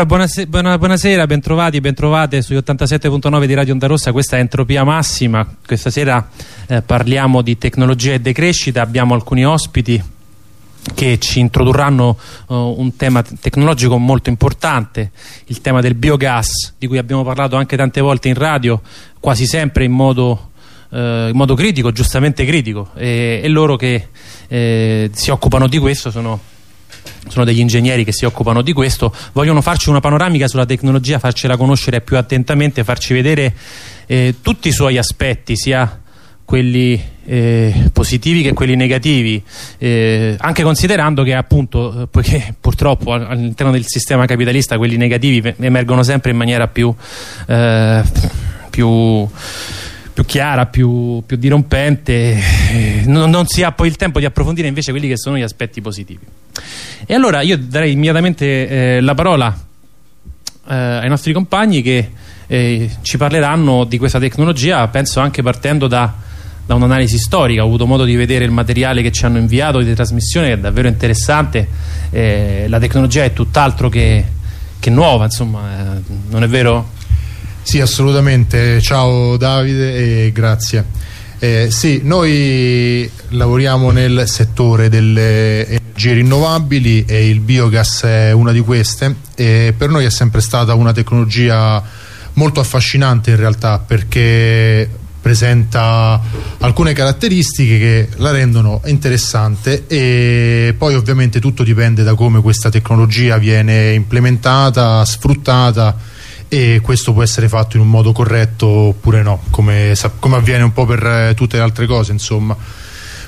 E allora buonasera, buona, buonasera, bentrovati, bentrovate sugli 87.9 di Radio Onda Rossa, questa è Entropia Massima, questa sera eh, parliamo di tecnologia e decrescita, abbiamo alcuni ospiti che ci introdurranno uh, un tema tecnologico molto importante, il tema del biogas, di cui abbiamo parlato anche tante volte in radio, quasi sempre in modo, uh, in modo critico, giustamente critico, e, e loro che eh, si occupano di questo sono sono degli ingegneri che si occupano di questo, vogliono farci una panoramica sulla tecnologia, farcela conoscere più attentamente, farci vedere eh, tutti i suoi aspetti, sia quelli eh, positivi che quelli negativi, eh, anche considerando che appunto, poiché purtroppo all'interno del sistema capitalista quelli negativi emergono sempre in maniera più, eh, più più chiara, più, più dirompente, eh, non, non, si ha poi il tempo di approfondire invece quelli che sono gli aspetti positivi. E allora io darei immediatamente eh, la parola eh, ai nostri compagni che eh, ci parleranno di questa tecnologia, penso anche partendo da, da un'analisi storica. Ho avuto modo di vedere il materiale che ci hanno inviato di trasmissione, che è davvero interessante. Eh, la tecnologia è tutt'altro che, che nuova, insomma, eh, non è vero? Sì, assolutamente. Ciao Davide e grazie. Eh, sì, noi lavoriamo nel settore delle energie rinnovabili e il biogas è una di queste e per noi è sempre stata una tecnologia molto affascinante in realtà perché presenta alcune caratteristiche che la rendono interessante e poi ovviamente tutto dipende da come questa tecnologia viene implementata, sfruttata e questo può essere fatto in un modo corretto oppure no, come, come avviene un po' per eh, tutte le altre cose insomma.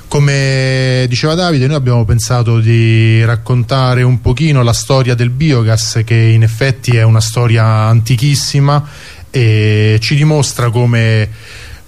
Come diceva Davide, noi abbiamo pensato di raccontare un pochino la storia del biogas che in effetti è una storia antichissima e ci dimostra come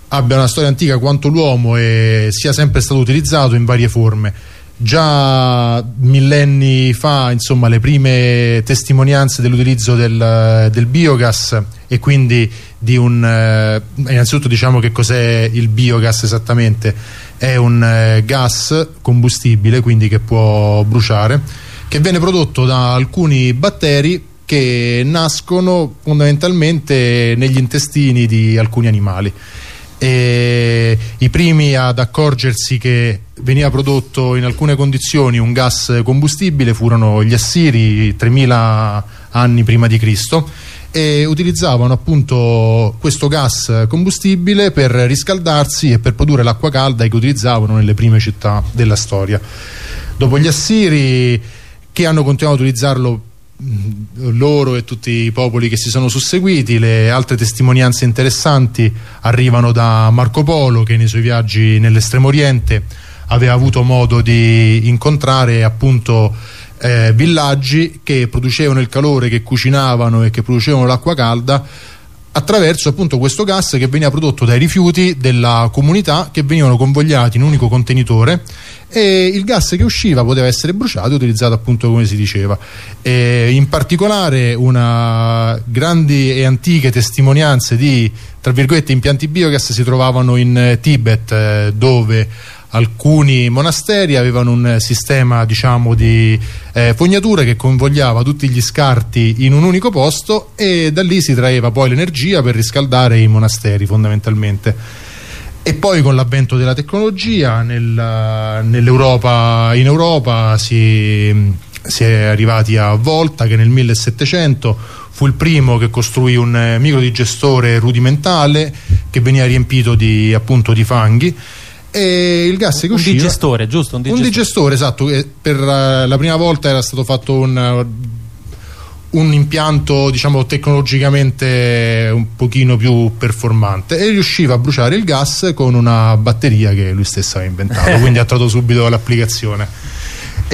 abbia una storia antica quanto l'uomo e sia sempre stato utilizzato in varie forme già millenni fa insomma, le prime testimonianze dell'utilizzo del, del, biogas e quindi di un eh, innanzitutto diciamo che cos'è il biogas esattamente. È un eh, gas combustibile quindi che può bruciare che viene prodotto da alcuni batteri che nascono fondamentalmente negli intestini di alcuni animali e i primi ad accorgersi che veniva prodotto in alcune condizioni un gas combustibile furono gli assiri 3000 anni prima di Cristo e utilizzavano appunto questo gas combustibile per riscaldarsi e per produrre l'acqua calda che utilizzavano nelle prime città della storia. Dopo gli assiri che hanno continuato a utilizzarlo loro e tutti i popoli che si sono susseguiti le altre testimonianze interessanti arrivano da Marco Polo che nei suoi viaggi nell'estremo oriente aveva avuto modo di incontrare appunto eh, villaggi che producevano il calore, che cucinavano e che producevano l'acqua calda attraverso appunto questo gas che veniva prodotto dai rifiuti della comunità che venivano convogliati in un unico contenitore e il gas che usciva poteva essere bruciato e utilizzato appunto come si diceva. E in particolare una grandi e antiche testimonianze di tra virgolette impianti biogas si trovavano in Tibet eh, dove alcuni monasteri avevano un sistema diciamo di eh, fognatura che convogliava tutti gli scarti in un unico posto e da lì si traeva poi l'energia per riscaldare i monasteri fondamentalmente. E poi con l'avvento della tecnologia nel, nell'Europa in Europa si, si è arrivati a Volta che nel 1700 fu il primo che costruì un microdigestore rudimentale che veniva riempito di, appunto, di fanghi e il gas che un usciva digestore giusto? un digestore, un digestore esatto per la prima volta era stato fatto un, un impianto diciamo tecnologicamente un pochino più performante e riusciva a bruciare il gas con una batteria che lui stesso aveva inventato quindi ha trovato subito l'applicazione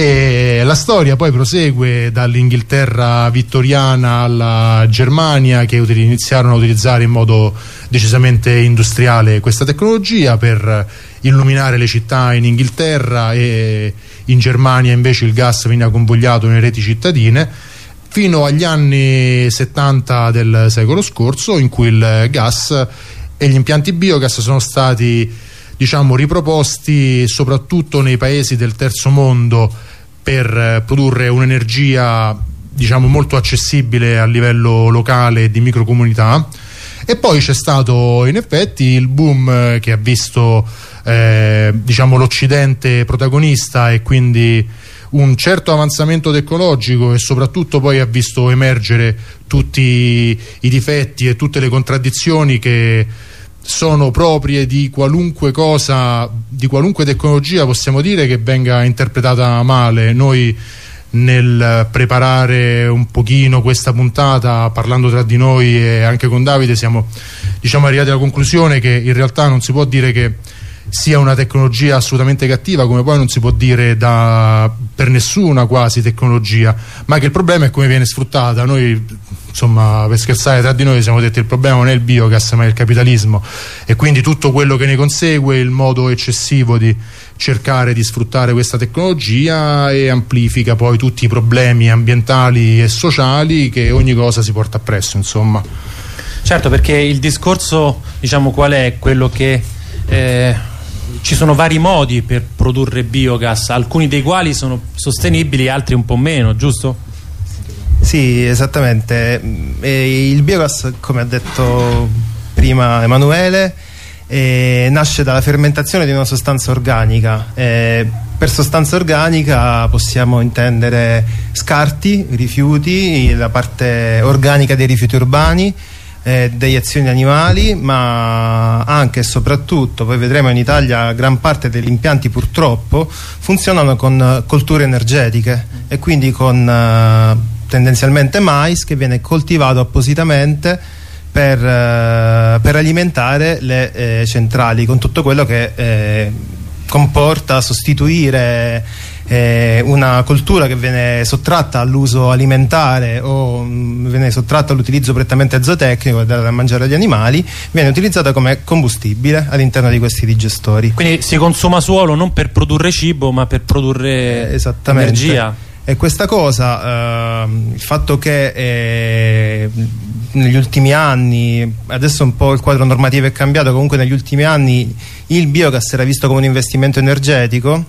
e la storia poi prosegue dall'Inghilterra vittoriana alla Germania che iniziarono a utilizzare in modo decisamente industriale questa tecnologia per illuminare le città in Inghilterra e in Germania invece il gas veniva convogliato nelle reti cittadine. Fino agli anni 70 del secolo scorso in cui il gas e gli impianti biogas sono stati diciamo riproposti soprattutto nei paesi del terzo mondo per produrre un'energia diciamo molto accessibile a livello locale di microcomunità. E poi c'è stato in effetti il boom che ha visto eh, diciamo l'Occidente protagonista e quindi un certo avanzamento tecnologico e soprattutto poi ha visto emergere tutti i difetti e tutte le contraddizioni che sono proprie di qualunque cosa, di qualunque tecnologia possiamo dire che venga interpretata male. Noi nel preparare un pochino questa puntata parlando tra di noi e anche con Davide siamo diciamo, arrivati alla conclusione che in realtà non si può dire che sia una tecnologia assolutamente cattiva come poi non si può dire da, per nessuna quasi tecnologia ma che il problema è come viene sfruttata. Noi insomma per scherzare tra di noi siamo detti il problema non è il biogas ma è il capitalismo. E quindi tutto quello che ne consegue il modo eccessivo di cercare di sfruttare questa tecnologia e amplifica poi tutti i problemi ambientali e sociali che ogni cosa si porta appresso insomma. Certo perché il discorso diciamo qual è quello che eh, ci sono vari modi per produrre biogas alcuni dei quali sono sostenibili altri un po' meno giusto? Sì, esattamente. E il biogas, come ha detto prima Emanuele, eh, nasce dalla fermentazione di una sostanza organica. Eh, per sostanza organica possiamo intendere scarti, rifiuti, la parte organica dei rifiuti urbani, eh, deiezioni animali ma anche e soprattutto poi vedremo in Italia gran parte degli impianti purtroppo funzionano con colture energetiche e quindi con eh, tendenzialmente mais che viene coltivato appositamente per, eh, per alimentare le eh, centrali con tutto quello che eh, comporta sostituire eh, una coltura che viene sottratta all'uso alimentare o mh, mm, viene sottratta all'utilizzo prettamente zootecnico da mangiare agli animali viene utilizzata come combustibile all'interno di questi digestori. Quindi si consuma suolo non per produrre cibo ma per produrre eh, energia. E questa cosa, eh, il fatto che eh, negli ultimi anni, adesso un po' il quadro normativo è cambiato, comunque negli ultimi anni il biogas era visto come un investimento energetico,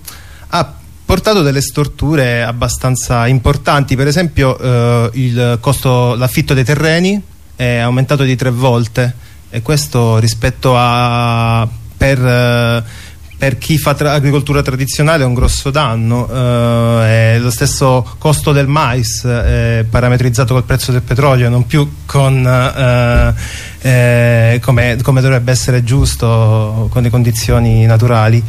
ha portato delle storture abbastanza importanti, per esempio eh, l'affitto dei terreni è aumentato di tre volte e questo rispetto a per eh, per chi fa tra agricoltura tradizionale è un grosso danno. Eh, lo stesso costo del mais è parametrizzato col prezzo del petrolio non più con eh, eh, come, come, dovrebbe essere giusto con le condizioni naturali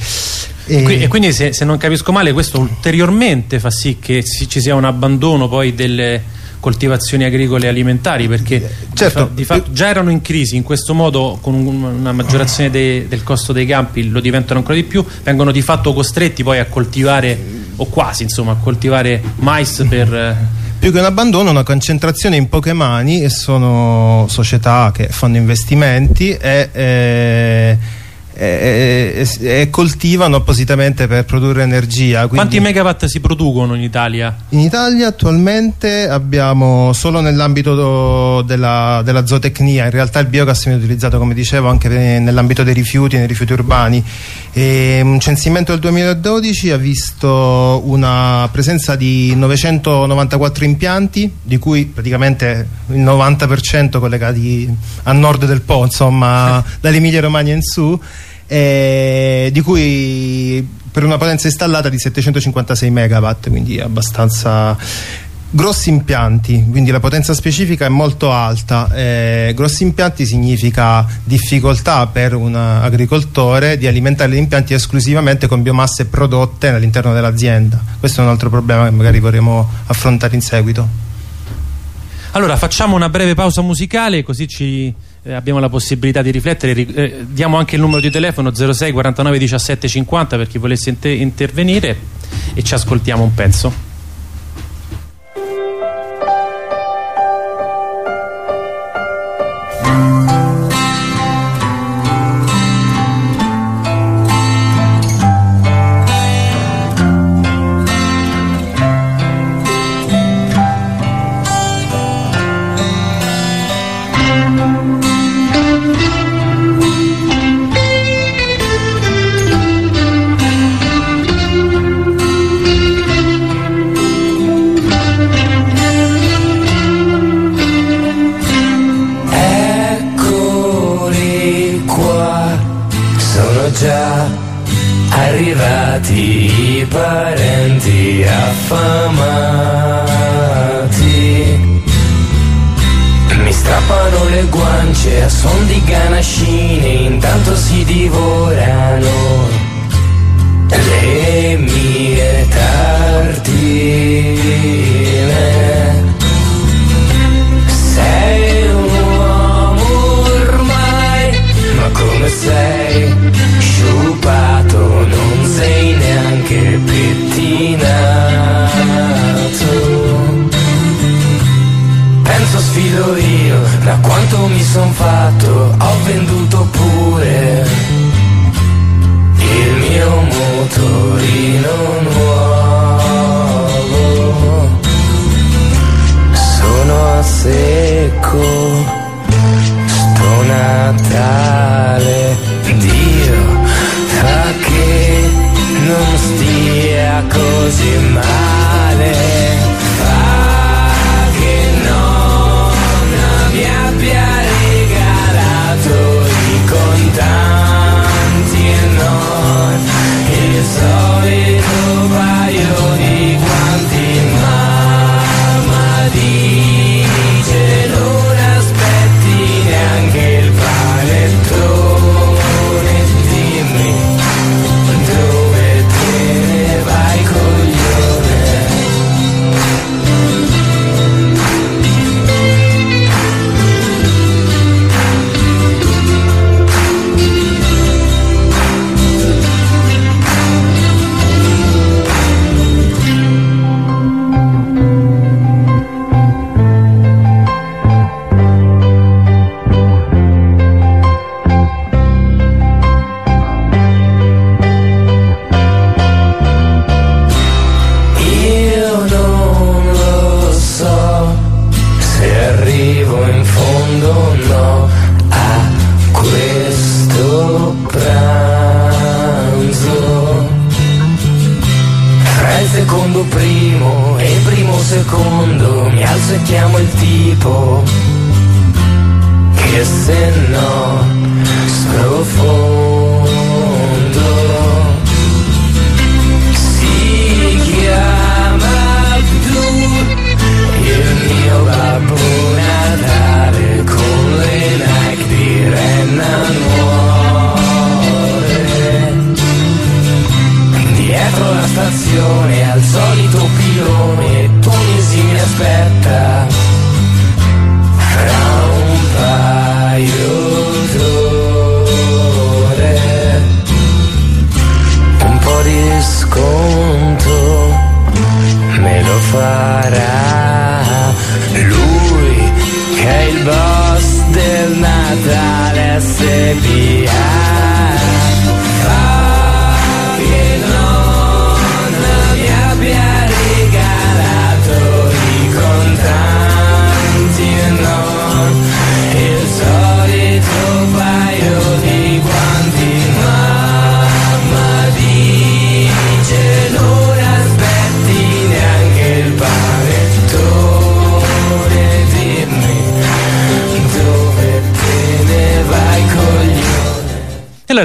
e, e quindi se, se, non capisco male questo ulteriormente fa sì che ci sia un abbandono poi delle coltivazioni agricole e alimentari perché certo, di fatto già erano in crisi in questo modo con una maggiorazione de, del costo dei campi lo diventano ancora di più vengono di fatto costretti poi a coltivare o quasi insomma a coltivare mais per eh, più che un abbandono una concentrazione in poche mani e sono società che fanno investimenti e eh, e, e, e, coltivano appositamente per produrre energia. Quanti megawatt si producono in Italia? In Italia attualmente abbiamo solo nell'ambito della, della, zootecnia, in realtà il biogas viene utilizzato come dicevo anche nell'ambito dei rifiuti, nei rifiuti urbani. E un censimento del 2012 ha visto una presenza di 994 impianti, di cui praticamente il 90% collegati a nord del Po, insomma dall'Emilia Romagna in su eh, di cui per una potenza installata di 756 megawatt quindi abbastanza grossi impianti. Quindi la potenza specifica è molto alta. Eh, grossi impianti significa difficoltà per un agricoltore di alimentare gli impianti esclusivamente con biomasse prodotte all'interno dell'azienda. Questo è un altro problema che magari vorremmo affrontare in seguito. Allora facciamo una breve pausa musicale così ci eh, abbiamo la possibilità di riflettere eh, diamo anche il numero di telefono 06 49 17 50 per chi volesse intervenire e ci ascoltiamo un pezzo sei sciupato, non sei neanche pettinato. Penso sfido io, da quanto mi son fatto, ho venduto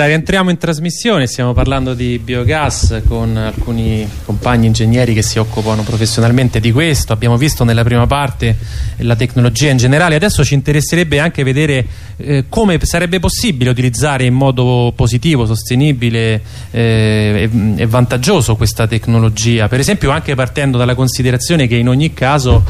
rientriamo in trasmissione, stiamo parlando di biogas con alcuni compagni ingegneri che si occupano professionalmente di questo. Abbiamo visto nella prima parte la tecnologia in generale, adesso ci interesserebbe anche vedere eh, come sarebbe possibile utilizzare in modo positivo, sostenibile eh, e, e vantaggioso questa tecnologia. Per esempio anche partendo dalla considerazione che in ogni caso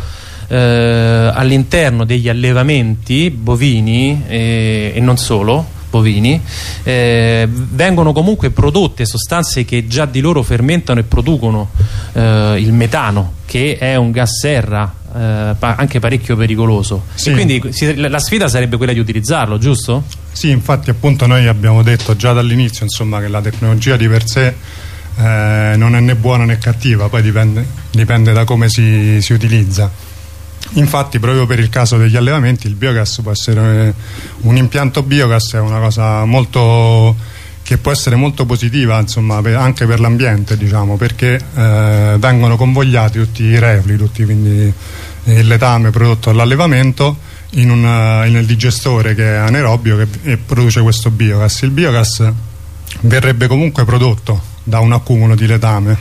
eh, all'interno degli allevamenti bovini eh, e non solo bovini eh, vengono comunque prodotte sostanze che già di loro fermentano e producono eh, il metano che è un gas serra eh, pa- anche parecchio pericoloso Sì. quindi si- la sfida sarebbe quella di utilizzarlo giusto? Sì, infatti appunto noi abbiamo detto già dall'inizio insomma, che la tecnologia di per sé eh, non è né buona né cattiva, poi dipende, dipende da come si, si utilizza. Infatti proprio per il caso degli allevamenti il biogas può essere eh, un impianto biogas è una cosa molto che può essere molto positiva insomma, per- anche per l'ambiente diciamo, perché eh, vengono convogliati tutti i reflui, tutti, quindi il letame prodotto dall'allevamento in un, eh, nel digestore che è anaerobio che, e produce questo biogas. Il biogas verrebbe comunque prodotto da un accumulo di letame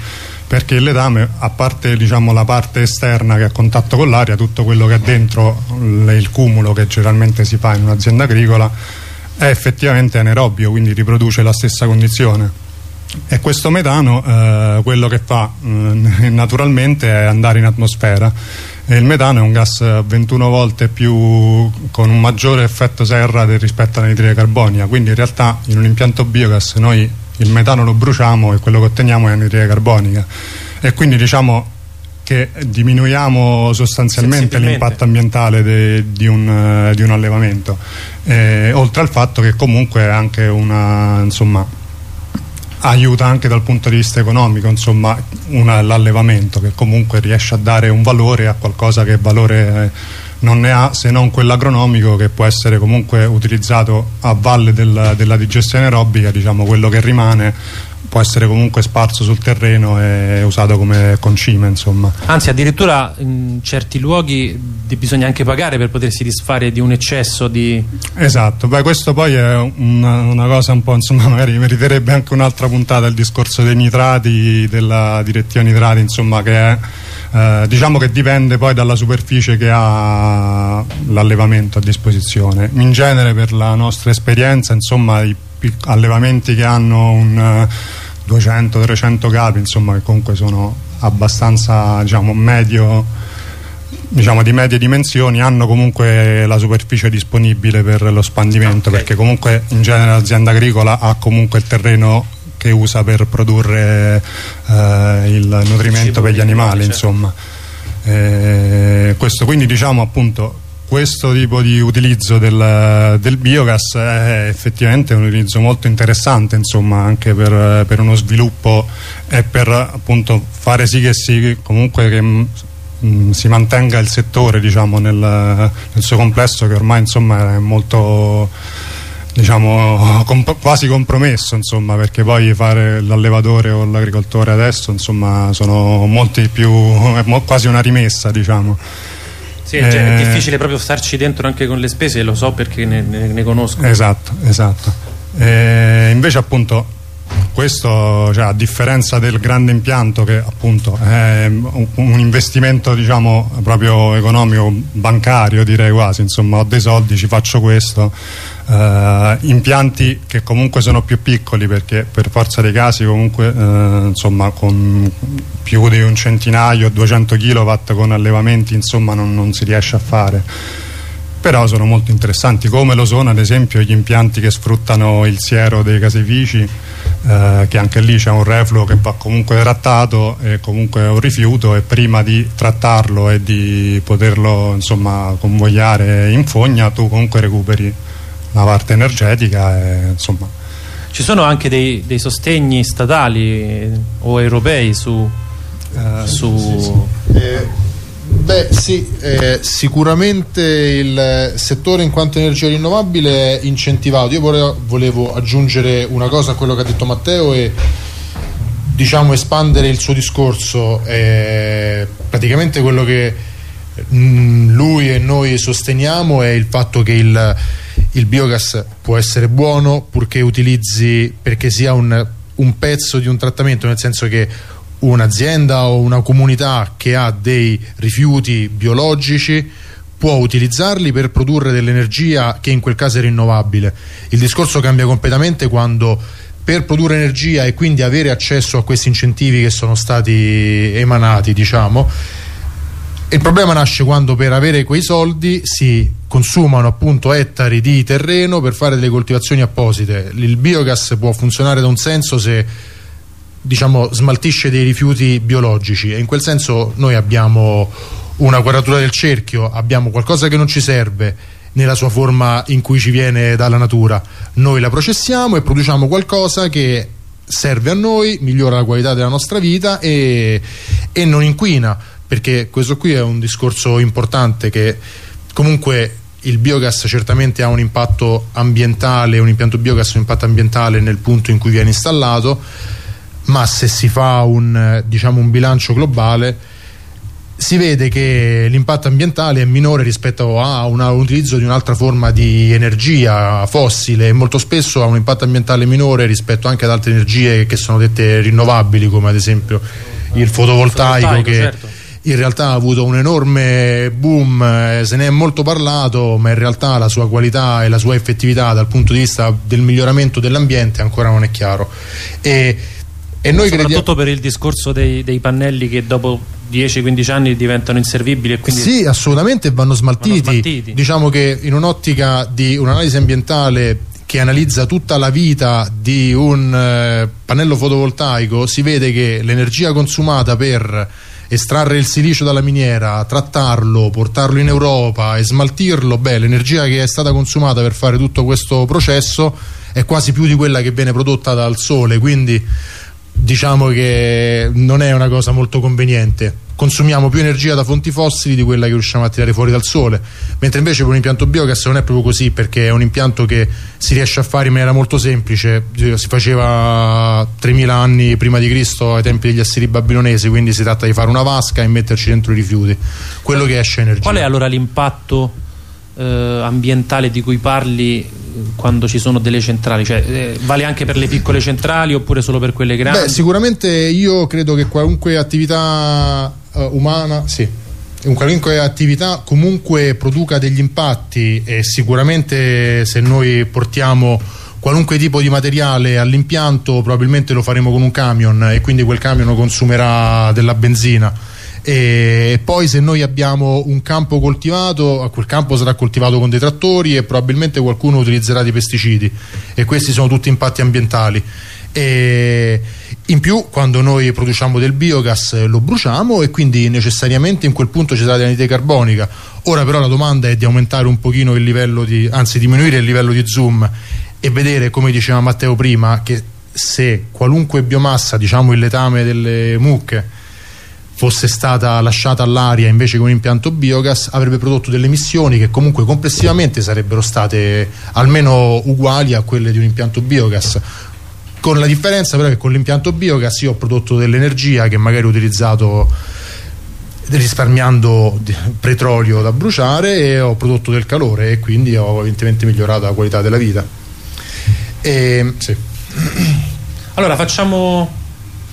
perché il letame a parte diciamo, la parte esterna che è a contatto con l'aria tutto quello che è dentro il cumulo che generalmente si fa in un'azienda agricola è effettivamente anaerobio quindi riproduce la stessa condizione. E questo metano eh, quello che fa eh, naturalmente è andare in atmosfera. E il metano è un gas 21 volte più con un maggiore effetto serra rispetto all'anidride carbonica. Quindi in realtà in un impianto biogas noi il metano lo bruciamo e quello che otteniamo è anidride carbonica. E quindi diciamo che diminuiamo sostanzialmente l'impatto ambientale de, di, un, di, un, allevamento. Eh, oltre al fatto che comunque è anche una insomma aiuta anche dal punto di vista economico l'allevamento che comunque riesce a dare un valore a qualcosa che valore eh, non ne ha se non quello agronomico che può essere comunque utilizzato a valle del, della digestione aerobica diciamo quello che rimane può essere comunque sparso sul terreno e usato come concime insomma. Anzi addirittura in certi luoghi bisogna anche pagare per potersi disfare di un eccesso di... Esatto, beh questo poi è una, una cosa un po' insomma magari meriterebbe anche un'altra puntata il discorso dei nitrati, della direttiva nitrati insomma che è eh, diciamo che dipende poi dalla superficie che ha l'allevamento a disposizione in genere per la nostra esperienza insomma i allevamenti che hanno un 200-300 eh, capi insomma che comunque sono abbastanza diciamo medio diciamo di medie dimensioni hanno comunque la superficie disponibile per lo spandimento okay. perché comunque in genere l'azienda agricola ha comunque il terreno che usa per produrre eh, il nutrimento per gli animali certo. insomma eh, questo quindi diciamo appunto questo tipo di utilizzo del, del, biogas è effettivamente un utilizzo molto interessante insomma, anche per, per, uno sviluppo e per appunto fare sì che si, comunque che, mh, mm, si mantenga il settore diciamo, nel, nel, suo complesso che ormai insomma, è molto diciamo comp quasi compromesso insomma perché poi fare l'allevatore o l'agricoltore adesso insomma sono molti più è mo quasi una rimessa diciamo sì, è, eh, è difficile proprio starci dentro anche con le spese, lo so perché ne, ne, ne conosco. Esatto, esatto. Eh, invece appunto questo cioè, a differenza del grande impianto che appunto è un, un investimento diciamo proprio economico bancario direi quasi insomma ho dei soldi ci faccio questo eh, impianti che comunque sono più piccoli perché per forza dei casi comunque eh, insomma con più di un centinaio 200 kW con allevamenti insomma non, non si riesce a fare. Però sono molto interessanti come lo sono ad esempio gli impianti che sfruttano il siero dei caseifici eh, che anche lì c'è un refluo che va comunque trattato e comunque è un rifiuto e prima di trattarlo e di poterlo insomma convogliare in fogna tu comunque recuperi la parte energetica e, insomma ci sono anche dei, dei sostegni statali o europei su, eh, su... Sì, sì. Eh, Beh sì, eh, sicuramente il settore in quanto energia rinnovabile è incentivato. Io volevo, volevo, aggiungere una cosa a quello che ha detto Matteo e diciamo espandere il suo discorso. Eh, praticamente quello che mh, mm, lui e noi sosteniamo è il fatto che il, il biogas può essere buono purché utilizzi perché sia un, un pezzo di un trattamento, nel senso che un'azienda o una comunità che ha dei rifiuti biologici può utilizzarli per produrre dell'energia che in quel caso è rinnovabile. Il discorso cambia completamente quando per produrre energia e quindi avere accesso a questi incentivi che sono stati emanati, diciamo, il problema nasce quando per avere quei soldi si consumano appunto ettari di terreno per fare delle coltivazioni apposite. Il biogas può funzionare da un senso se diciamo, smaltisce dei rifiuti biologici e in quel senso noi abbiamo una quadratura del cerchio, abbiamo qualcosa che non ci serve nella sua forma in cui ci viene dalla natura, noi la processiamo e produciamo qualcosa che serve a noi, migliora la qualità della nostra vita e, e non inquina, perché questo qui è un discorso importante che comunque il biogas certamente ha un impatto ambientale, un impianto biogas ha un impatto ambientale nel punto in cui viene installato, ma se si fa un, diciamo, un bilancio globale si vede che l'impatto ambientale è minore rispetto a un utilizzo di un'altra forma di energia fossile e molto spesso ha un impatto ambientale minore rispetto anche ad altre energie che sono dette rinnovabili come ad esempio il fotovoltaico, il fotovoltaico che certo. In realtà ha avuto un enorme boom, eh, se ne è molto parlato ma in realtà la sua qualità e la sua effettività dal punto di vista del miglioramento dell'ambiente ancora non è chiaro e, e noi soprattutto per il discorso dei, dei pannelli che dopo 10-15 anni diventano inservibili e quindi sì assolutamente vanno smaltiti, vanno smaltiti. diciamo che in un'ottica di un'analisi ambientale che analizza tutta la vita di un eh, pannello fotovoltaico si vede che l'energia consumata per estrarre il silicio dalla miniera, trattarlo, portarlo in Europa e smaltirlo, beh l'energia che è stata consumata per fare tutto questo processo è quasi più di quella che viene prodotta dal sole quindi diciamo che non è una cosa molto conveniente consumiamo più energia da fonti fossili di quella che riusciamo a tirare fuori dal sole. Mentre invece per un impianto biogas non è proprio così perché è un impianto che si riesce a fare in maniera molto semplice. Si faceva 3000 anni prima di Cristo ai tempi degli assiri babilonesi quindi si tratta di fare una vasca e metterci dentro i rifiuti. Quello che esce è energia. Qual è allora l'impatto eh, ambientale di cui parli quando ci sono delle centrali? Cioè, eh, vale anche per le piccole centrali oppure solo per quelle grandi? Beh, sicuramente io credo che qualunque attività uh, umana sì, un qualunque attività comunque produca degli impatti e sicuramente se noi portiamo qualunque tipo di materiale all'impianto probabilmente lo faremo con un camion e quindi quel camion consumerà della benzina. E poi se noi abbiamo un campo coltivato quel campo sarà coltivato con dei trattori e probabilmente qualcuno utilizzerà dei pesticidi. E questi sono tutti impatti ambientali e in più quando noi produciamo del biogas lo bruciamo e quindi necessariamente in quel punto ci sarà dell'anidride carbonica. Ora però la domanda è di aumentare un pochino il livello di anzi diminuire il livello di zoom e vedere come diceva Matteo prima che se qualunque biomassa diciamo il letame delle mucche fosse stata lasciata all'aria invece che un impianto biogas avrebbe prodotto delle emissioni che comunque complessivamente sarebbero state almeno uguali a quelle di un impianto biogas con la differenza però che con l'impianto biogas io ho prodotto dell'energia che magari ho utilizzato risparmiando petrolio da bruciare e ho prodotto del calore e quindi ho evidentemente migliorato la qualità della vita e, sì. allora facciamo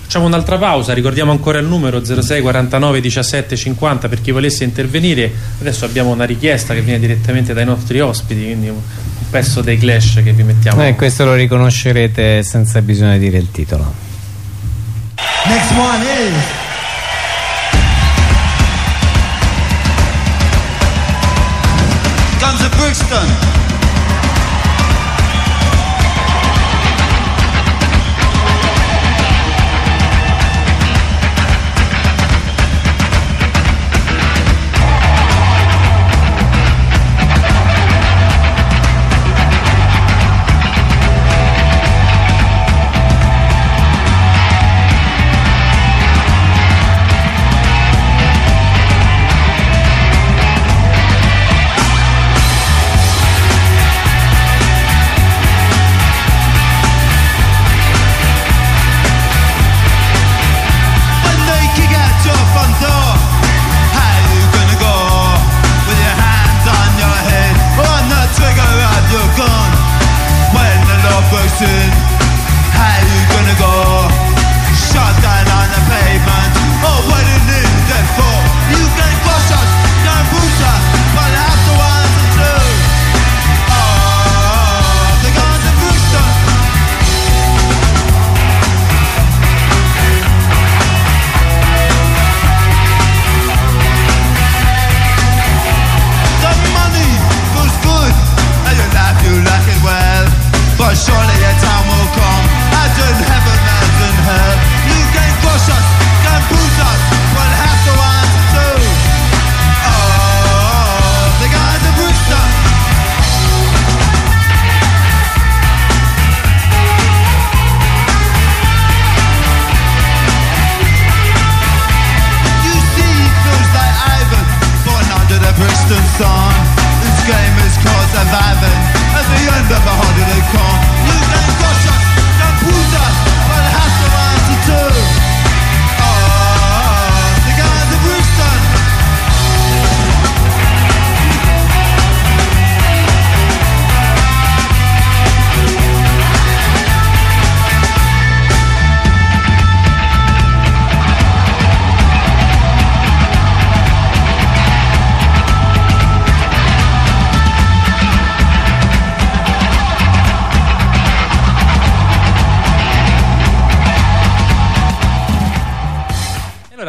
Facciamo un'altra pausa, ricordiamo ancora il numero 06 49 17 50 per chi volesse intervenire. Adesso abbiamo una richiesta che viene direttamente dai nostri ospiti, quindi un pezzo dei Clash che vi mettiamo. Eh, questo lo riconoscerete senza bisogno di dire il titolo. Next one is Guns of Brixton.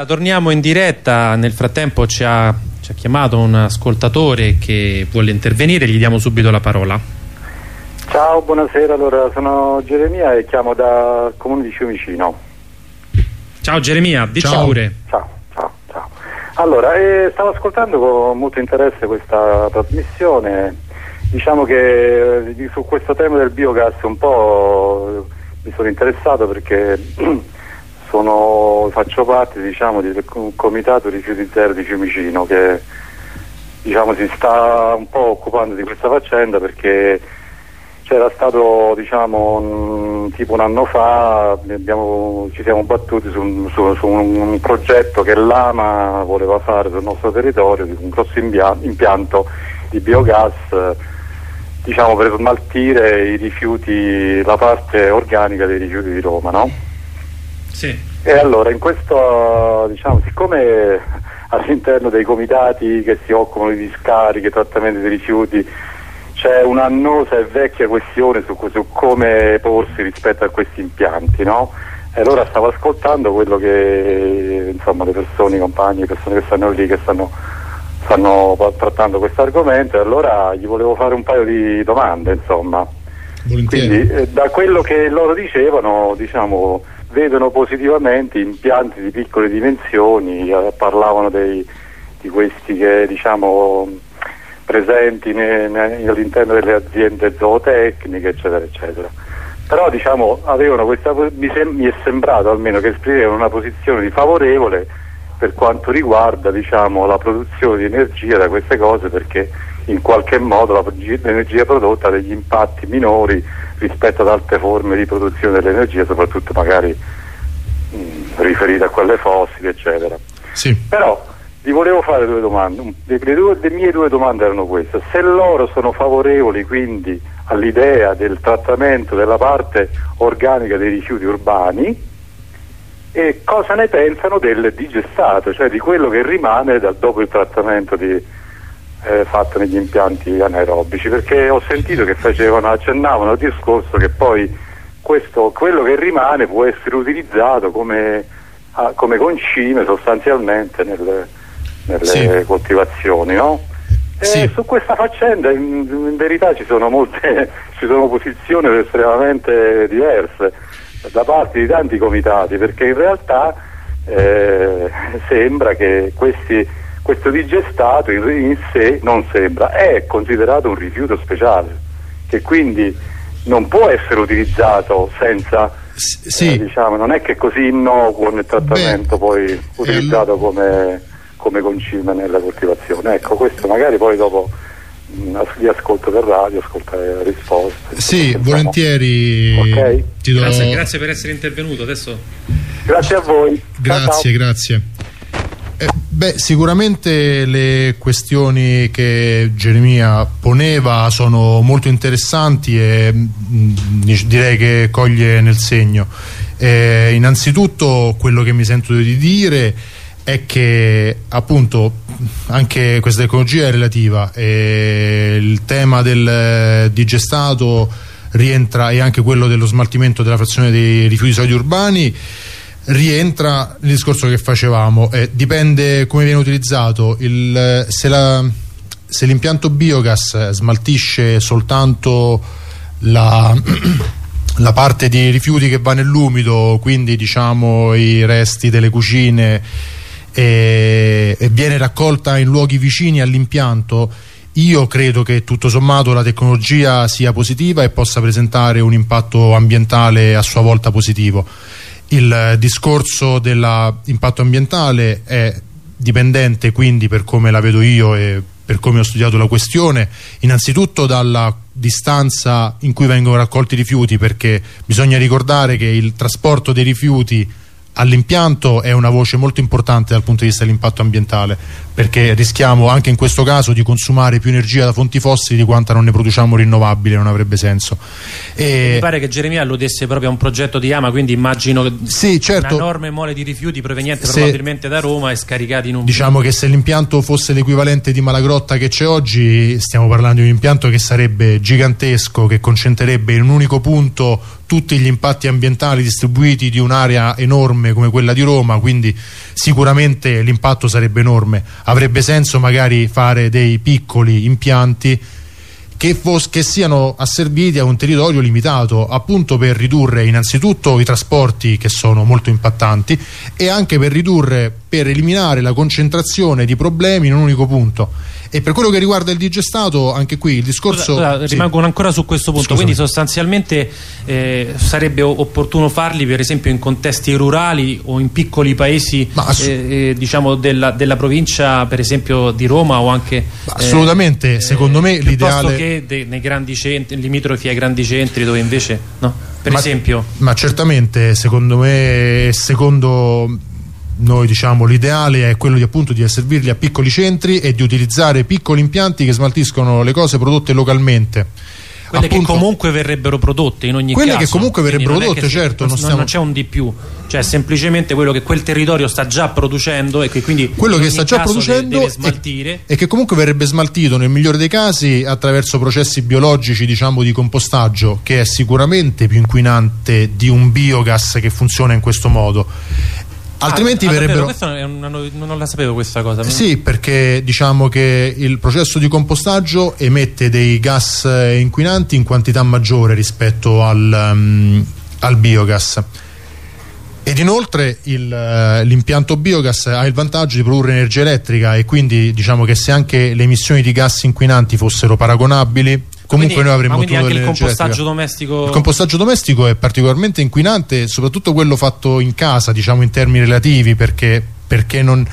Torniamo in diretta, nel frattempo ci ha, ci ha, chiamato un ascoltatore che vuole intervenire, gli diamo subito la parola. Ciao, buonasera, allora sono Geremia e chiamo dal comune di Fiumicino. Ciao Geremia, dici ciao. pure. Ciao, ciao, ciao. Allora, eh, stavo ascoltando con molto interesse questa trasmissione, diciamo che eh, su questo tema del biogas un po' mi sono interessato perché sono, faccio parte diciamo, del comitato rifiuti zero di Fiumicino che diciamo, si sta un po' occupando di questa faccenda perché c'era stato diciamo, un, tipo un anno fa abbiamo, ci siamo battuti su, su, su, un progetto che l'AMA voleva fare sul nostro territorio di un grosso impianto di biogas diciamo, per smaltire i rifiuti, la parte organica dei rifiuti di Roma no? Sì. E allora in questo, diciamo, siccome all'interno dei comitati che si occupano di discariche, trattamenti dei rifiuti, c'è un'annosa e vecchia questione su, su, come porsi rispetto a questi impianti, no? E allora stavo ascoltando quello che insomma, le persone, i compagni, le persone che stanno lì, che stanno, stanno trattando questo argomento, e allora gli volevo fare un paio di domande, insomma. Volentieri. Quindi eh, da quello che loro dicevano, diciamo vedono positivamente impianti di piccole dimensioni, eh, parlavano dei, di questi che diciamo presenti all'interno delle aziende zootecniche eccetera eccetera. Però diciamo questa mi, mi è sembrato almeno che esprimevano una posizione di favorevole per quanto riguarda diciamo, la produzione di energia da queste cose perché in qualche modo l'energia prodotta ha degli impatti minori rispetto ad altre forme di produzione dell'energia, soprattutto magari mh, riferite a quelle fossili, eccetera. Sì. Però vi volevo fare due domande. Le, due, le mie due domande erano queste. Se loro sono favorevoli quindi all'idea del trattamento della parte organica dei rifiuti urbani, e cosa ne pensano del digestato, cioè di quello che rimane dal, dopo il trattamento di, eh, fatto negli impianti anaerobici, perché ho sentito che facevano, accennavano al discorso che poi questo, quello che rimane può essere utilizzato come, a, come concime sostanzialmente nelle, nelle sì. coltivazioni, no? Sì. su questa faccenda in, in, verità ci sono molte ci sono posizioni estremamente diverse da parte di tanti comitati perché in realtà eh, sembra che questi, questo digestato in, in, sé non sembra, è considerato un rifiuto speciale che quindi non può essere utilizzato senza sì. eh, diciamo, non è che così innocuo nel trattamento Beh, poi utilizzato ehm... come, come concime nella coltivazione ecco questo magari poi dopo li ascolto per radio, ascolto le risposte. Sì, volentieri. Okay. Do... Grazie, grazie, per essere intervenuto. Adesso... Grazie a voi. Grazie, ciao, grazie. Eh, beh, sicuramente le questioni che Geremia poneva sono molto interessanti e mh, mm, direi che coglie nel segno. Eh, innanzitutto quello che mi sento di dire è che appunto anche questa tecnologia è relativa e il tema del digestato rientra e anche quello dello smaltimento della frazione dei rifiuti solidi urbani rientra nel discorso che facevamo eh, dipende come viene utilizzato. Il, eh, se l'impianto biogas smaltisce soltanto la la parte di rifiuti che va nell'umido, quindi diciamo i resti delle cucine e, e viene raccolta in luoghi vicini all'impianto io credo che tutto sommato la tecnologia sia positiva e possa presentare un impatto ambientale a sua volta positivo il discorso dell'impatto ambientale è dipendente quindi per come la vedo io e per come ho studiato la questione innanzitutto dalla distanza in cui vengono raccolti i rifiuti perché bisogna ricordare che il trasporto dei rifiuti all'impianto è una voce molto importante dal punto di vista dell'impatto ambientale perché rischiamo anche in questo caso di consumare più energia da fonti fossili di quanta non ne produciamo rinnovabile, non avrebbe senso. E... Mi pare che Geremia alludesse proprio a un progetto di Ama, quindi immagino sì, certo. una enorme mole di rifiuti proveniente se, probabilmente da Roma e scaricati in un... Diciamo che se l'impianto fosse l'equivalente di Malagrotta che c'è oggi, stiamo parlando di un impianto che sarebbe gigantesco, che concentrerebbe in un unico punto tutti gli impatti ambientali distribuiti di un'area enorme come quella di Roma, quindi sicuramente l'impatto sarebbe enorme. Avrebbe senso magari fare dei piccoli impianti che, che, siano asserviti a un territorio limitato appunto per ridurre innanzitutto i trasporti che sono molto impattanti e anche per ridurre, per eliminare la concentrazione di problemi in un unico punto e per quello che riguarda il digestato anche qui il discorso scusa, scusa, sì. rimango ancora su questo punto Scusami. quindi sostanzialmente eh, sarebbe opportuno farli per esempio in contesti rurali o in piccoli paesi eh, eh, diciamo della, della, provincia per esempio di Roma o anche assolutamente eh, secondo me l'ideale che nei grandi centri limitrofi ai grandi centri dove invece no per ma, esempio ma certamente secondo me secondo noi diciamo l'ideale è quello di appunto di servirli a piccoli centri e di utilizzare piccoli impianti che smaltiscono le cose prodotte localmente. Quelle appunto, che comunque verrebbero prodotte in ogni quelle caso. che comunque verrebbero prodotte certo non, non, non c'è un di più. Cioè semplicemente quello che quel territorio sta già producendo e che quindi quello che sta già producendo deve, smaltire. e, e, che comunque verrebbe smaltito nel migliore dei casi attraverso processi biologici diciamo di compostaggio che è sicuramente più inquinante di un biogas che funziona in questo modo altrimenti ah, verrebbero una, non la sapevo questa cosa sì perché diciamo che il processo di compostaggio emette dei gas inquinanti in quantità maggiore rispetto al, um, al biogas. Ed inoltre eh, l'impianto biogas ha il vantaggio di produrre energia elettrica e quindi diciamo che se anche le emissioni di gas inquinanti fossero paragonabili comunque quindi, noi avremmo tutto anche il compostaggio domestico il compostaggio domestico è particolarmente inquinante soprattutto quello fatto in casa diciamo in termini relativi perché, perché non,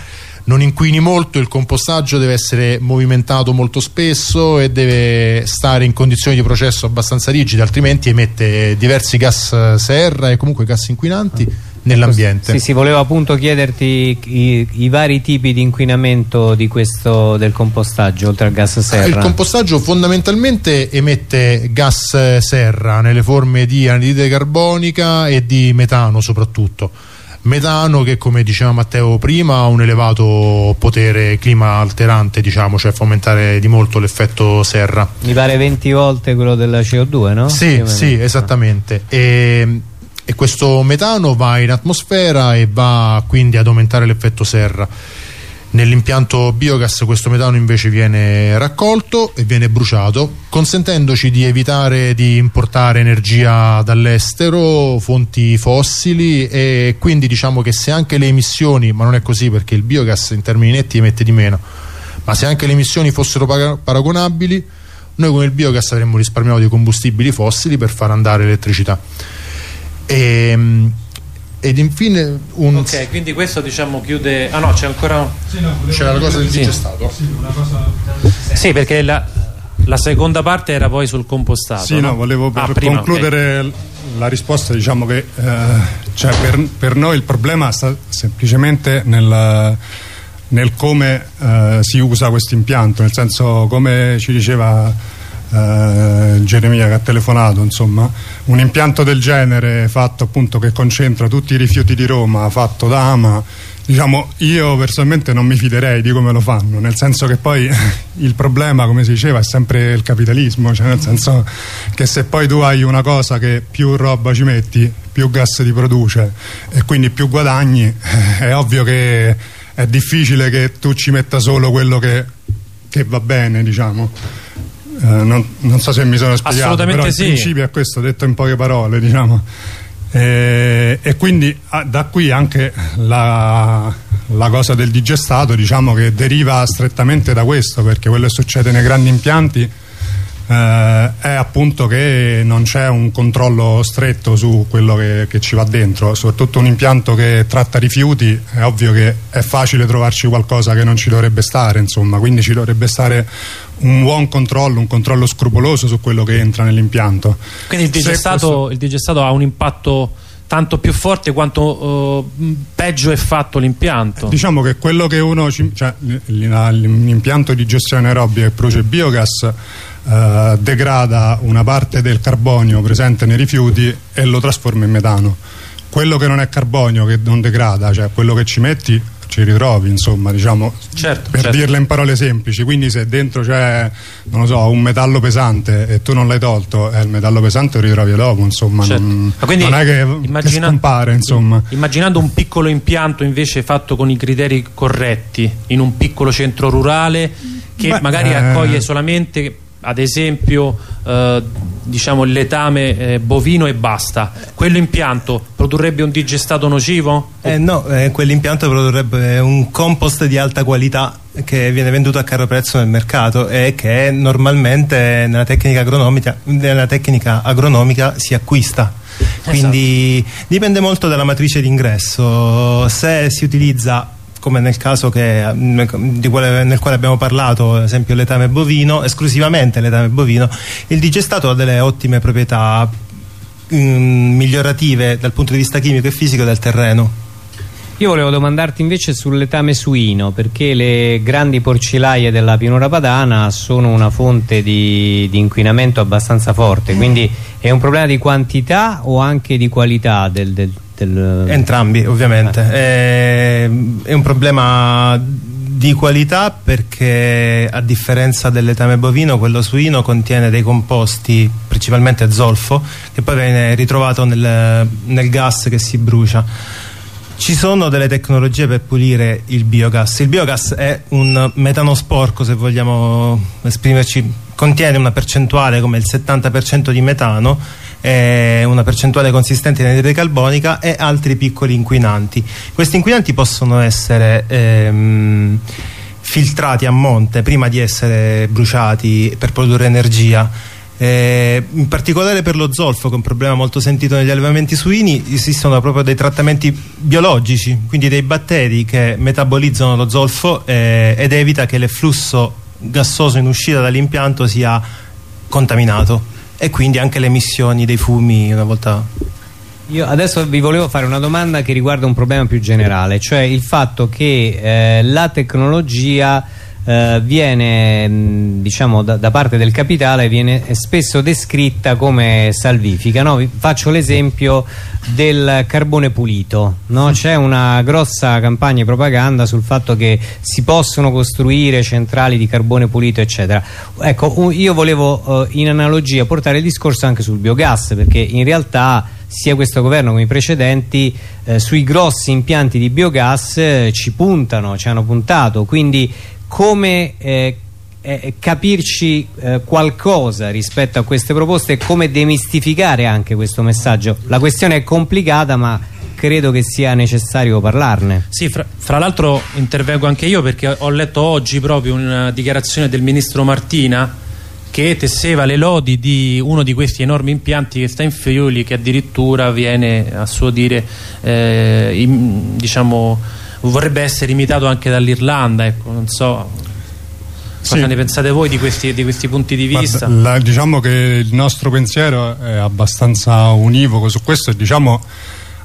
non inquini molto il compostaggio deve essere movimentato molto spesso e deve stare in condizioni di processo abbastanza rigide altrimenti emette diversi gas serra e comunque gas inquinanti nell'ambiente. Sì, sì, volevo appunto chiederti i, i, vari tipi di inquinamento di questo, del compostaggio oltre al gas serra. Il compostaggio fondamentalmente emette gas serra nelle forme di anidride carbonica e di metano soprattutto. Metano che come diceva Matteo prima ha un elevato potere clima alterante diciamo, cioè fomentare di molto l'effetto serra. Mi pare 20 volte quello della CO2 no? Sì, sì esattamente. E, e questo metano va in atmosfera e va quindi ad aumentare l'effetto serra. Nell'impianto biogas questo metano invece viene raccolto e viene bruciato consentendoci di evitare di importare energia dall'estero fonti fossili e quindi diciamo che se anche le emissioni ma non è così perché il biogas in termini netti emette di meno ma se anche le emissioni fossero paragonabili noi con il biogas avremmo risparmiato dei combustibili fossili per far andare l'elettricità e, ehm, ed infine un ok quindi questo diciamo chiude ah no c'è ancora sì, no, c'è la cosa del sì. digestato sì, cosa... sì perché la, la, seconda parte era poi sul compostato sì no, no volevo per ah, prima, concludere okay. la risposta diciamo che eh, cioè per, per, noi il problema sta semplicemente nel, nel come eh, si usa questo impianto nel senso come ci diceva eh, Geremia che ha telefonato insomma un impianto del genere fatto appunto che concentra tutti i rifiuti di Roma fatto da Ama diciamo io personalmente non mi fiderei di come lo fanno nel senso che poi il problema come si diceva è sempre il capitalismo cioè nel senso che se poi tu hai una cosa che più roba ci metti più gas ti produce e quindi più guadagni è ovvio che è difficile che tu ci metta solo quello che, che va bene diciamo eh, non, non, so se mi sono spiegato però il principio è questo detto in poche parole diciamo. E, e quindi ah, da qui anche la, la, cosa del digestato diciamo che deriva strettamente da questo perché quello che succede nei grandi impianti eh, è appunto che non c'è un controllo stretto su quello che, che, ci va dentro soprattutto un impianto che tratta rifiuti è ovvio che è facile trovarci qualcosa che non ci dovrebbe stare insomma quindi ci dovrebbe stare un buon controllo, un controllo scrupoloso su quello che entra nell'impianto quindi il digestato, questo... il digestato ha un impatto tanto più forte quanto eh, peggio è fatto l'impianto. Diciamo che quello che uno, cioè l'impianto di gestione aerobia che produce biogas eh, degrada una parte del carbonio presente nei rifiuti e lo trasforma in metano. Quello che non è carbonio, che non degrada, cioè quello che ci metti ci ritrovi, insomma, diciamo, certo, per certo. dirle in parole semplici. Quindi se dentro c'è, non lo so, un metallo pesante e tu non l'hai tolto, eh, il metallo pesante lo ritrovi dopo, insomma, Certo. non, Ma quindi non è che, immagina- che scompare, insomma. Immaginando un piccolo impianto invece fatto con i criteri corretti in un piccolo centro rurale che Beh, magari eh. accoglie solamente ad esempio eh, diciamo il letame eh, bovino e basta quell'impianto produrrebbe un digestato nocivo? Eh, no, eh, quell'impianto produrrebbe un compost di alta qualità che viene venduto a caro prezzo nel mercato e che normalmente nella tecnica agronomica, nella tecnica agronomica si acquista. Quindi dipende molto dalla matrice d'ingresso. Se si utilizza come nel caso che, quale- nel quale abbiamo parlato, ad esempio letame bovino, esclusivamente letame bovino, il digestato ha delle ottime proprietà mm, migliorative dal punto di vista chimico e fisico del terreno. Io volevo domandarti invece sul letame suino, perché le grandi porcilaie della pianura padana sono una fonte di, di inquinamento abbastanza forte, quindi è un problema di quantità o anche di qualità del... del, del- Entrambi ovviamente. È, è un problema di qualità perché a differenza del letame bovino quello suino contiene dei composti principalmente zolfo che poi viene ritrovato nel, nel gas che si brucia. Ci sono delle tecnologie per pulire il biogas. Il biogas è un metano sporco se vogliamo esprimerci. Contiene una percentuale come il 70% di metano eh, una percentuale consistente di anidride carbonica e altri piccoli inquinanti. Questi inquinanti possono essere ehm, filtrati a monte prima di essere bruciati per produrre energia. Eh, in particolare per lo zolfo che è un problema molto sentito negli allevamenti suini esistono proprio dei trattamenti biologici quindi dei batteri che metabolizzano lo zolfo eh, ed evita che l'efflusso gassoso in uscita dall'impianto sia contaminato e quindi anche le emissioni dei fumi una volta Io adesso vi volevo fare una domanda che riguarda un problema più generale, cioè il fatto che eh, la tecnologia eh, viene mh, diciamo da, da parte del capitale viene spesso descritta come salvifica no? Vi faccio l'esempio del carbone pulito no? c'è una grossa campagna di propaganda sul fatto che si possono costruire centrali di carbone pulito eccetera ecco io volevo eh, in analogia portare il discorso anche sul biogas perché in realtà sia questo governo come i precedenti eh, sui grossi impianti di biogas eh, ci puntano, ci hanno puntato quindi come eh, eh, capirci eh, qualcosa rispetto a queste proposte e come demistificare anche questo messaggio. La questione è complicata ma credo che sia necessario parlarne. Sì, fra, fra l'altro intervengo anche io perché ho letto oggi proprio una dichiarazione del ministro Martina che tesseva le lodi di uno di questi enormi impianti che sta in Friuli che addirittura viene a suo dire eh, im- diciamo vorrebbe essere imitato anche dall'Irlanda ecco, non so. Cosa Sì. ne pensate voi di questi, di questi punti di vista? la- diciamo che il nostro pensiero è abbastanza univoco su questo e diciamo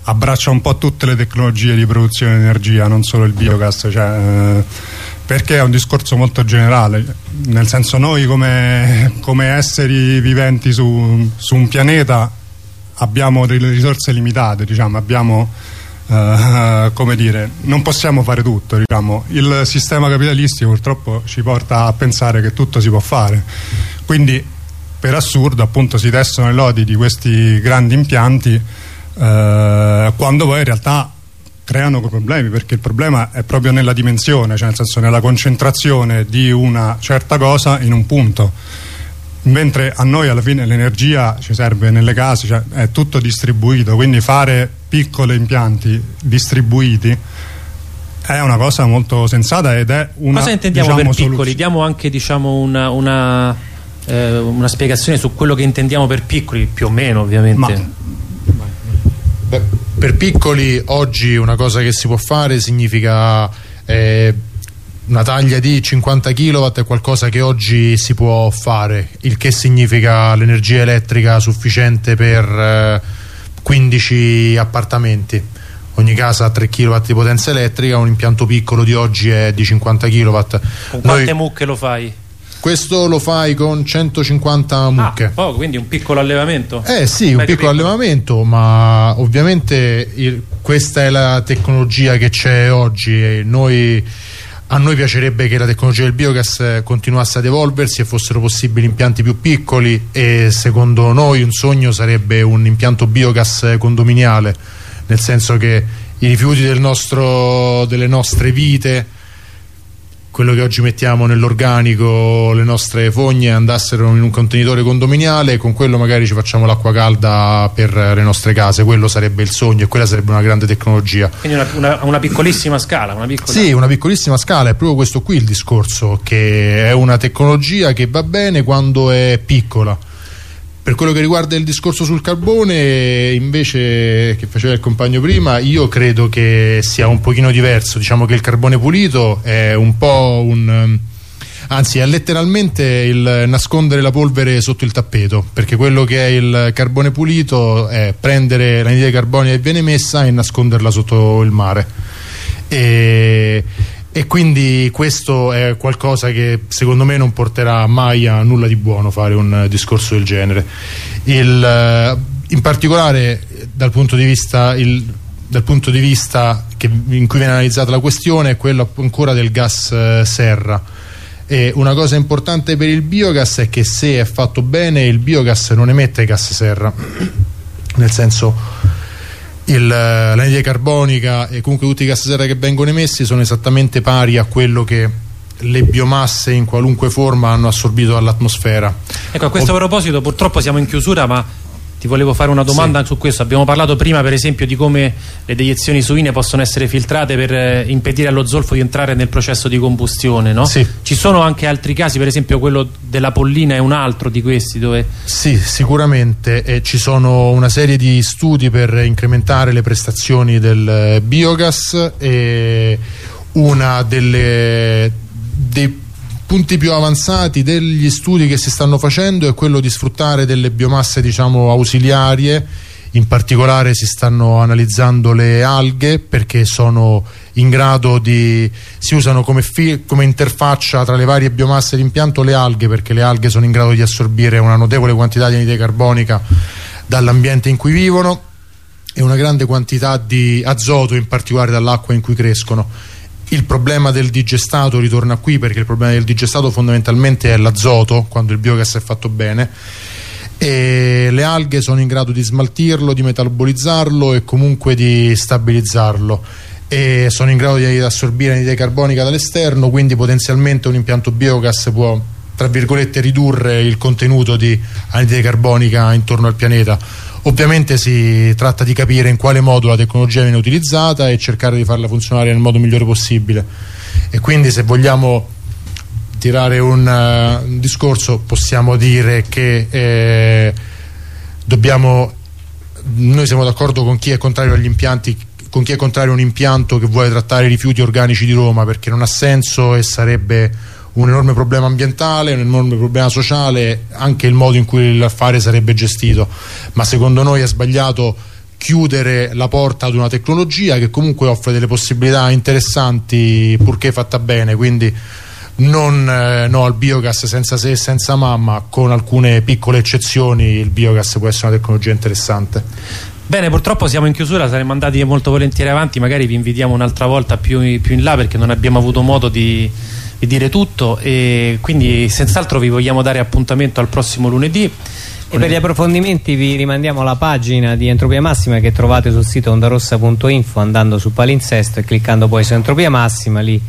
abbraccia un po' tutte le tecnologie di produzione di energia, non solo il biogas, cioè, eh, perché è un discorso molto generale, nel senso noi come, come esseri viventi su, su un pianeta abbiamo delle risorse limitate, diciamo, abbiamo eh, come dire, non possiamo fare tutto, diciamo. il sistema capitalistico purtroppo ci porta a pensare che tutto si può fare, quindi per assurdo appunto si tessono le lodi di questi grandi impianti eh, quando poi in realtà creano problemi perché il problema è proprio nella dimensione, cioè nel senso nella concentrazione di una certa cosa in un punto mentre a noi alla fine l'energia ci serve nelle case, cioè è tutto distribuito, quindi fare piccoli impianti distribuiti è una cosa molto sensata ed è una cosa intendiamo diciamo, per piccoli? soluzione. diamo anche diciamo, una, una, eh, una spiegazione su quello che intendiamo per piccoli più o meno ovviamente Ma- Beh, per piccoli oggi una cosa che si può fare significa eh, una taglia di 50 kW è qualcosa che oggi si può fare, il che significa l'energia elettrica sufficiente per eh, 15 appartamenti. Ogni casa ha 3 kW di potenza elettrica un impianto piccolo di oggi è di 50 kW con quante Noi, mucche lo fai? questo lo fai con 150 mucche. ah, poco, quindi un piccolo allevamento? Eh sì un piccolo, piccolo, allevamento ma ovviamente il, questa è la tecnologia che c'è oggi. E noi a noi piacerebbe che la tecnologia del biogas continuasse ad evolversi e fossero possibili impianti più piccoli e secondo noi un sogno sarebbe un impianto biogas condominiale nel senso che i rifiuti del nostro, delle nostre vite quello che oggi mettiamo nell'organico, le nostre fogne andassero in un contenitore condominiale e con quello magari ci facciamo l'acqua calda per le nostre case, quello sarebbe il sogno e quella sarebbe una grande tecnologia. Quindi una, una, una piccolissima scala? Una piccola... Sì, una piccolissima scala, è proprio questo qui il discorso, che è una tecnologia che va bene quando è piccola per quello che riguarda il discorso sul carbone, invece che faceva il compagno prima, io credo che sia un pochino diverso, diciamo che il carbone pulito è un po' un anzi è letteralmente il nascondere la polvere sotto il tappeto perché quello che è il carbone pulito è prendere l'anidride carbonica che viene emessa e nasconderla sotto il mare. E e quindi questo è qualcosa che secondo me non porterà mai a nulla di buono fare un discorso del genere. Il, eh, in particolare dal punto di vista il, punto di vista che, in cui viene analizzata la questione è quello ancora del gas eh, serra. E una cosa importante per il biogas è che se è fatto bene il biogas non emette gas serra. Nel senso l'anidride carbonica e comunque tutti i gas serra che vengono emessi sono esattamente pari a quello che le biomasse in qualunque forma hanno assorbito dall'atmosfera. Ecco, a questo proposito purtroppo siamo in chiusura ma ti volevo fare una domanda sì. su questo. Abbiamo parlato prima, per esempio, di come le deiezioni suine possono essere filtrate per eh, impedire allo zolfo di entrare nel processo di combustione, no? Sì. Ci sono anche altri casi, per esempio quello della pollina è un altro di questi dove... Sì, sicuramente. E ci sono una serie di studi per incrementare le prestazioni del eh, biogas e una delle... dei punti più avanzati degli studi che si stanno facendo è quello di sfruttare delle biomasse diciamo ausiliarie. In particolare si stanno analizzando le alghe perché sono in grado di si usano come, come interfaccia tra le varie biomasse d'impianto le alghe perché le alghe sono in grado di assorbire una notevole quantità di anidride carbonica dall'ambiente in cui vivono e una grande quantità di azoto in particolare dall'acqua in cui crescono il problema del digestato ritorna qui perché il problema del digestato fondamentalmente è l'azoto quando il biogas è fatto bene. E le alghe sono in grado di smaltirlo, di metabolizzarlo e comunque di stabilizzarlo. E sono in grado di assorbire anidride carbonica dall'esterno quindi potenzialmente un impianto biogas può tra virgolette ridurre il contenuto di anidride carbonica intorno al pianeta Ovviamente si tratta di capire in quale modo la tecnologia viene utilizzata e cercare di farla funzionare nel modo migliore possibile. E quindi se vogliamo tirare un, uh, un discorso possiamo dire che eh, dobbiamo noi siamo d'accordo con chi è contrario agli impianti con chi è contrario a un impianto che vuole trattare i rifiuti organici di Roma perché non ha senso e sarebbe un enorme problema ambientale, un enorme problema sociale, anche il modo in cui l'affare sarebbe gestito, ma secondo noi è sbagliato chiudere la porta ad una tecnologia che comunque offre delle possibilità interessanti purché fatta bene, quindi non eh, no, al biogas senza se e senza mamma, con alcune piccole eccezioni il biogas può essere una tecnologia interessante. Bene, purtroppo siamo in chiusura, saremmo andati molto volentieri avanti, magari vi invitiamo un'altra volta più, più in là perché non abbiamo avuto modo di di dire tutto e quindi senz'altro vi vogliamo dare appuntamento al prossimo lunedì. E per gli approfondimenti vi rimandiamo alla pagina di Entropia Massima che trovate sul sito ondarossa.info andando su palinsesto e cliccando poi su Entropia Massima lì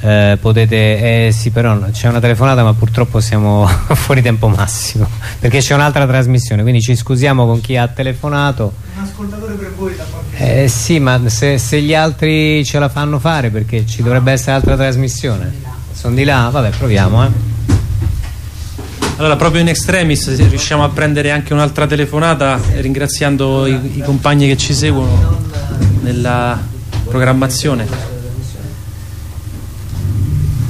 eh, potete eh, sì però c'è una telefonata ma purtroppo siamo fuori tempo massimo perché c'è un'altra trasmissione quindi ci scusiamo con chi ha telefonato. Un ascoltatore per voi da qualche eh, sì ma se, se, gli altri ce la fanno fare perché ci dovrebbe essere altra trasmissione sono di là? Vabbè, proviamo, eh. Allora, proprio in extremis, se riusciamo a prendere anche un'altra telefonata, ringraziando i, i compagni che ci seguono nella programmazione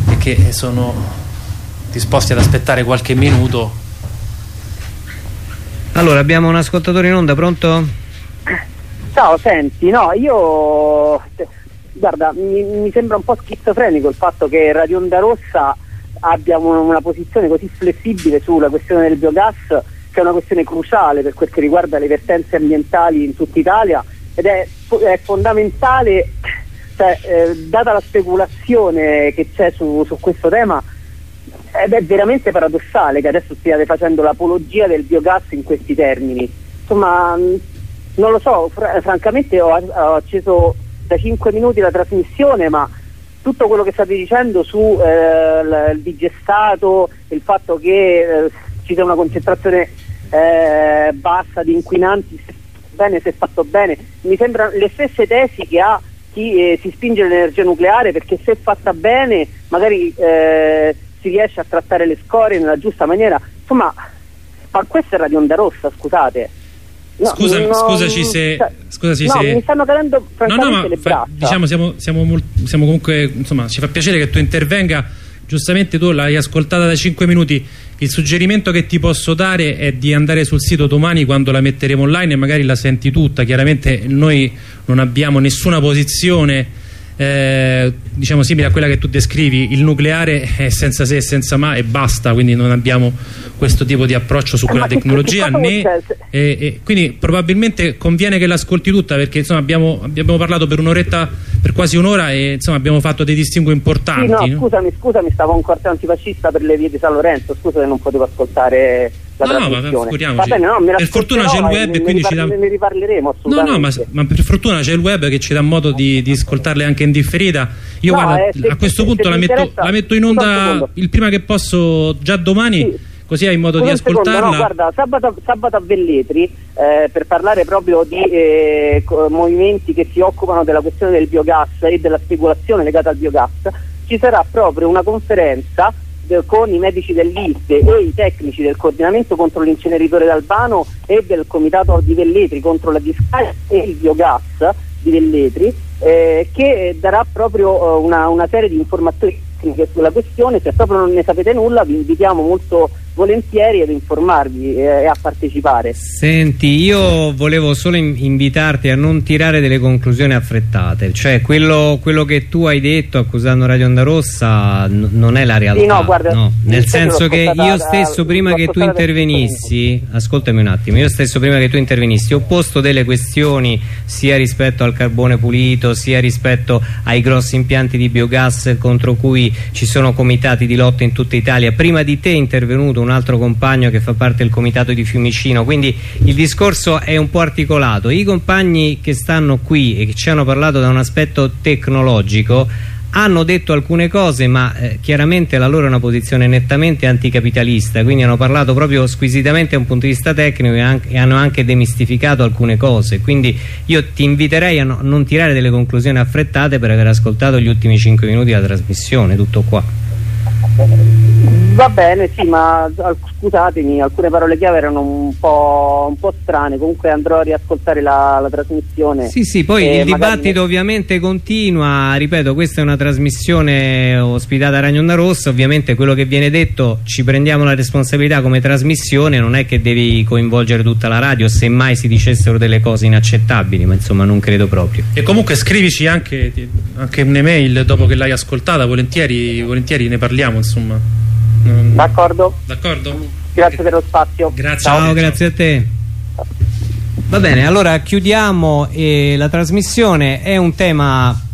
e che sono disposti ad aspettare qualche minuto. Allora, abbiamo un ascoltatore in onda, pronto? Ciao, senti, no, io guarda, mi, mi, sembra un po' schizofrenico il fatto che Radio Onda Rossa abbia una posizione così flessibile sulla questione del biogas, che è una questione cruciale per quel che riguarda le vertenze ambientali in tutta Italia ed è, è fondamentale, cioè, eh, data la speculazione che c'è su, su questo tema, ed è veramente paradossale che adesso stiate facendo l'apologia del biogas in questi termini. Insomma, non lo so, fr francamente ho, ho, acceso da 5 minuti la trasmissione, ma tutto quello che state dicendo su eh, digestato, il fatto che eh, ci sia una concentrazione eh, bassa di inquinanti, se bene, se fatto bene, mi sembrano le stesse tesi che ha chi eh, si spinge l'energia nucleare perché se fatta bene magari eh, si riesce a trattare le scorie nella giusta maniera. Insomma, ma questa è Radio Onda Rossa, scusate. No, Scusa, no, scusaci se, cioè, scusaci no, se... mi stanno cadendo francamente no, no, le braccia. diciamo siamo, siamo, siamo, comunque, insomma, ci fa piacere che tu intervenga. Giustamente tu l'hai ascoltata da 5 minuti. Il suggerimento che ti posso dare è di andare sul sito domani quando la metteremo online e magari la senti tutta. Chiaramente noi non abbiamo nessuna posizione eh, diciamo simile a quella che tu descrivi il nucleare è senza se e senza ma e basta quindi non abbiamo questo tipo di approccio su quella tecnologia né, e, e, quindi probabilmente conviene che l'ascolti tutta perché insomma abbiamo, abbiamo parlato per un'oretta per quasi un'ora e insomma abbiamo fatto dei distinguo importanti sì, no, scusami scusami stavo un corteo antifascista per le vie di San Lorenzo scusa che non potevo ascoltare la no, no, ma bene, no, per fortuna c'è il web e quindi ci dà ne riparleremo no no ma, ma, per fortuna c'è il web che ci dà modo di, di ascoltarle anche in differita. Io no, guarda, eh, se, a questo se, punto se la, metto, la, metto, in onda il prima che posso già domani sì. così hai modo di ascoltarla secondo, no, guarda, sabato, sabato, a Velletri eh, per parlare proprio di eh, movimenti che si occupano della questione del biogas e della speculazione legata al biogas ci sarà proprio una conferenza con i medici dell'ISTE e i tecnici del coordinamento contro l'inceneritore d'Albano e del comitato di Velletri contro la discarica e il biogas di Velletri eh, che darà proprio uh, una, una serie di informazioni sulla questione, se proprio non ne sapete nulla vi invitiamo molto volentieri ad informarvi e, a partecipare. Senti, io volevo solo invitarti a non tirare delle conclusioni affrettate, cioè quello, quello che tu hai detto accusando Radio Onda Rossa non è la realtà. Sì, no, guarda, no. Nel senso che io stesso prima che tu intervenissi, ascoltami un attimo, io stesso prima che tu intervenissi ho posto delle questioni sia rispetto al carbone pulito, sia rispetto ai grossi impianti di biogas contro cui ci sono comitati di lotta in tutta Italia. Prima di te è intervenuto un un altro compagno che fa parte del comitato di Fiumicino. Quindi il discorso è un po' articolato. I compagni che stanno qui e che ci hanno parlato da un aspetto tecnologico hanno detto alcune cose ma eh, chiaramente la loro è una posizione nettamente anticapitalista quindi hanno parlato proprio squisitamente da un punto di vista tecnico e, anche, e hanno anche demistificato alcune cose. Quindi io ti inviterei a no, non tirare delle conclusioni affrettate per aver ascoltato gli ultimi 5 minuti della trasmissione tutto qua Va bene, sì, ma scusatemi, alcune parole chiave erano un po', un po strane, comunque andrò a riascoltare la, la trasmissione. Sì, sì, poi il dibattito ovviamente continua, ripeto, questa è una trasmissione ospitata a Ragnonda Rossa, ovviamente quello che viene detto ci prendiamo la responsabilità come trasmissione, non è che devi coinvolgere tutta la radio, semmai si dicessero delle cose inaccettabili, ma insomma non credo proprio. E comunque scrivici anche, anche un'email dopo che l'hai ascoltata, volentieri, volentieri ne parliamo, insomma. D'accordo. D'accordo? Grazie per lo spazio. Grazie. Ciao, Ciao grazie a te. Va bene, allora chiudiamo eh, la trasmissione. È un tema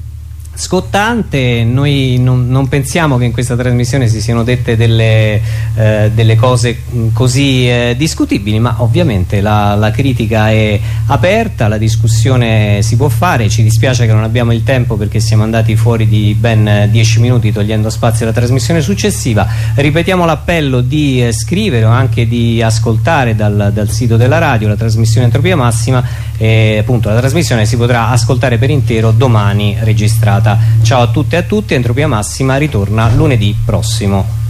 scottante noi non, non, pensiamo che in questa trasmissione si siano dette delle, eh, delle cose così eh, discutibili ma ovviamente la, la, critica è aperta la discussione si può fare. Ci dispiace che non abbiamo il tempo perché siamo andati fuori di ben 10 minuti togliendo spazio alla trasmissione successiva. Ripetiamo l'appello di eh, scrivere o anche di ascoltare dal, dal, sito della radio la trasmissione Entropia Massima e appunto la trasmissione si potrà ascoltare per intero domani registrata Ciao a tutte e a tutti, Entropia Massima ritorna lunedì prossimo.